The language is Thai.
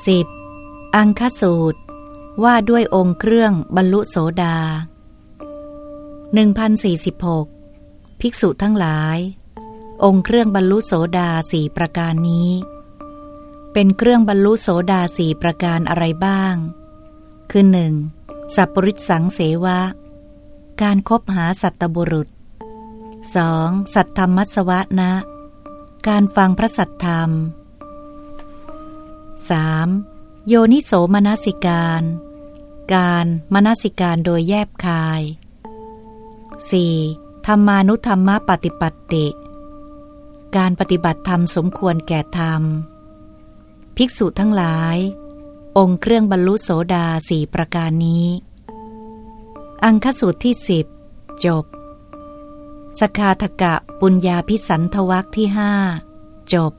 10. อังคสูตร ว่าด้วยองค์เครื่องบรรลุโสดา 1046 ภิกษุทั้งหลาย องค์เครื่องบรรลุโสดาสี่ประการนี้ เป็นเครื่องบรรลุโสดาสี่ประการอะไรบ้าง คือหนึ่งสัพปริสังเสวะ การคบหาสัตบุรุษ 2. สัตธรรมัสวะนะ การฟังพระสัตธรรม 3. โยนิโสมนสิการ การมนสิการโดยแยบคาย 4. ธรรมานุธรรมปฏิปัติ การปฏิบัติธรรมสมควรแก่ธรรม ภิกษุทั้งหลาย องค์เครื่องบรรลุโสดาสี่ประการนี้ อังคสูตรที่สิบจบ สคาทกะปุญญาพิสันทวักที่ห้าจบ